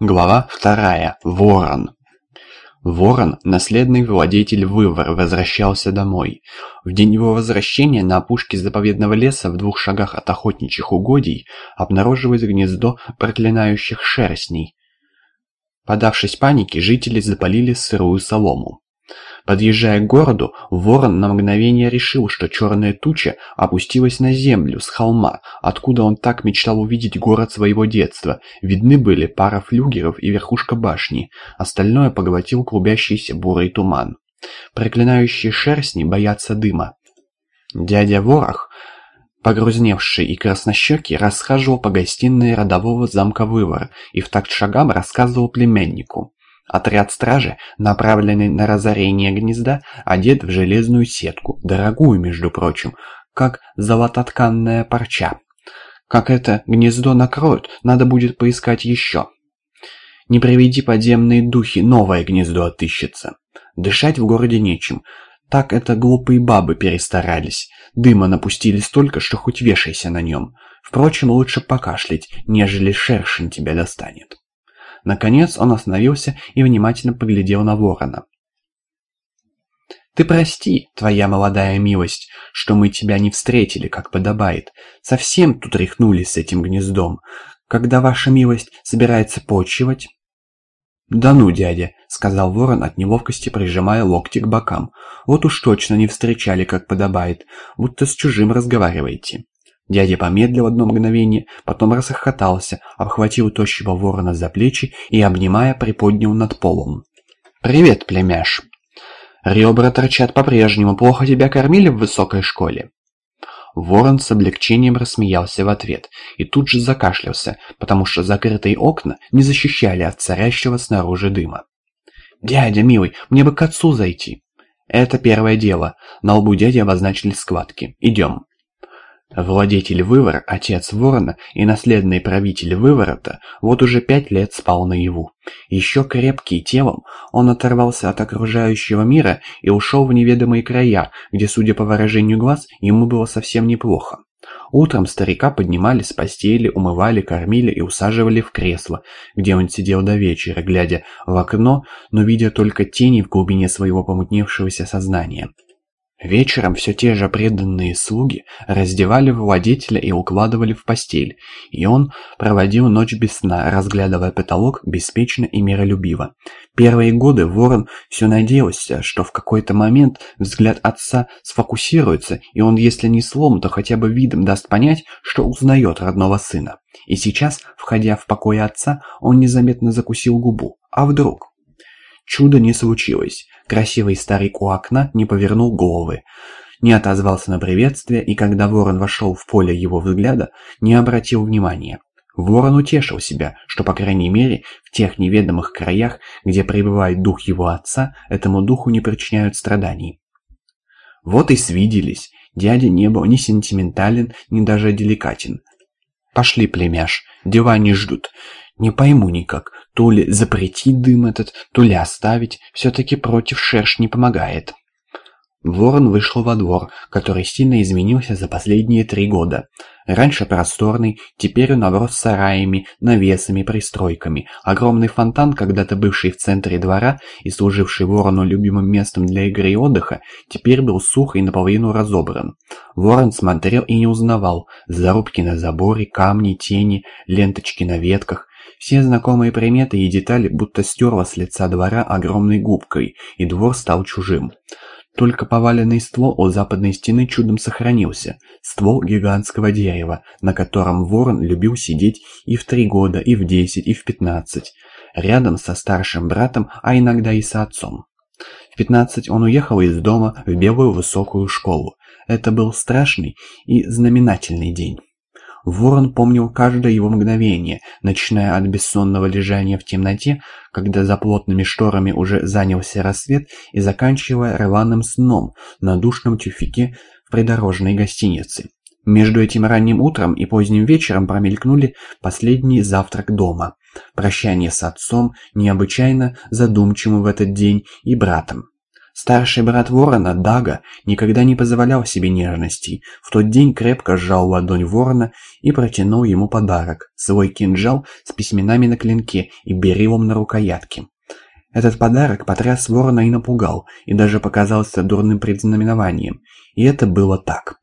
Глава вторая. Ворон. Ворон, наследный владетель Вывор, возвращался домой. В день его возвращения на опушке заповедного леса в двух шагах от охотничьих угодий обнаружилось гнездо проклинающих шерстней. Подавшись панике, жители запалили сырую солому. Подъезжая к городу, Ворон на мгновение решил, что черная туча опустилась на землю с холма, откуда он так мечтал увидеть город своего детства. Видны были пара флюгеров и верхушка башни, остальное поглотил клубящийся бурый туман. Проклинающие шерстни боятся дыма. Дядя Ворох, погрузневший и краснощекий, расхаживал по гостиной родового замка Вывор и в такт шагам рассказывал племяннику. Отряд стражи, направленный на разорение гнезда, одет в железную сетку, дорогую, между прочим, как золототканная парча. Как это гнездо накроют, надо будет поискать еще. Не приведи подземные духи, новое гнездо отыщется. Дышать в городе нечем. Так это глупые бабы перестарались. Дыма напустили столько, что хоть вешайся на нем. Впрочем, лучше покашлять, нежели шершень тебя достанет. Наконец он остановился и внимательно поглядел на ворона. «Ты прости, твоя молодая милость, что мы тебя не встретили, как подобает. Совсем тут рехнулись с этим гнездом. Когда ваша милость собирается почивать?» «Да ну, дядя», — сказал ворон от неловкости, прижимая локти к бокам. «Вот уж точно не встречали, как подобает, будто с чужим разговариваете». Дядя помедлил одно мгновение, потом расхохотался, обхватил тощего ворона за плечи и, обнимая, приподнял над полом. «Привет, племяш!» «Ребра торчат по-прежнему. Плохо тебя кормили в высокой школе?» Ворон с облегчением рассмеялся в ответ и тут же закашлялся, потому что закрытые окна не защищали от царящего снаружи дыма. «Дядя, милый, мне бы к отцу зайти». «Это первое дело». На лбу дяди обозначили складки. «Идем». Владетель Вывор, отец Ворона и наследный правитель Выворота вот уже пять лет спал наяву. Еще крепкий телом, он оторвался от окружающего мира и ушел в неведомые края, где, судя по выражению глаз, ему было совсем неплохо. Утром старика поднимали с постели, умывали, кормили и усаживали в кресло, где он сидел до вечера, глядя в окно, но видя только тени в глубине своего помутневшегося сознания. Вечером все те же преданные слуги раздевали владетеля и укладывали в постель, и он проводил ночь без сна, разглядывая потолок беспечно и миролюбиво. Первые годы Ворон все надеялся, что в какой-то момент взгляд отца сфокусируется, и он, если не словом, то хотя бы видом даст понять, что узнает родного сына. И сейчас, входя в покой отца, он незаметно закусил губу. А вдруг? Чудо не случилось. Красивый старик у окна не повернул головы, не отозвался на приветствие и когда ворон вошел в поле его взгляда, не обратил внимания. Ворон утешил себя, что, по крайней мере, в тех неведомых краях, где пребывает дух его отца, этому духу не причиняют страданий. Вот и свиделись. Дядя не был ни сентиментален, ни даже деликатен. «Пошли, племяш, дела не ждут. Не пойму никак, то ли запретить дым этот, то ли оставить, все-таки против шерш не помогает. Ворон вышел во двор, который сильно изменился за последние три года. Раньше просторный, теперь он оброс сараями, навесами, пристройками. Огромный фонтан, когда-то бывший в центре двора и служивший ворону любимым местом для игры и отдыха, теперь был сух и наполовину разобран. Ворон смотрел и не узнавал. Зарубки на заборе, камни, тени, ленточки на ветках. Все знакомые приметы и детали будто стерла с лица двора огромной губкой, и двор стал чужим. Только поваленный ствол у западной стены чудом сохранился. Ствол гигантского дерева, на котором ворон любил сидеть и в три года, и в десять, и в пятнадцать. Рядом со старшим братом, а иногда и со отцом. В пятнадцать он уехал из дома в белую высокую школу. Это был страшный и знаменательный день. Ворон помнил каждое его мгновение, начиная от бессонного лежания в темноте, когда за плотными шторами уже занялся рассвет, и заканчивая рваным сном на душном тюфике в придорожной гостинице. Между этим ранним утром и поздним вечером промелькнули последний завтрак дома, прощание с отцом, необычайно задумчивым в этот день, и братом. Старший брат Ворона, Дага, никогда не позволял себе нежностей. В тот день крепко сжал ладонь Ворона и протянул ему подарок – свой кинжал с письменами на клинке и берилом на рукоятке. Этот подарок потряс Ворона и напугал, и даже показался дурным предзнаменованием. И это было так.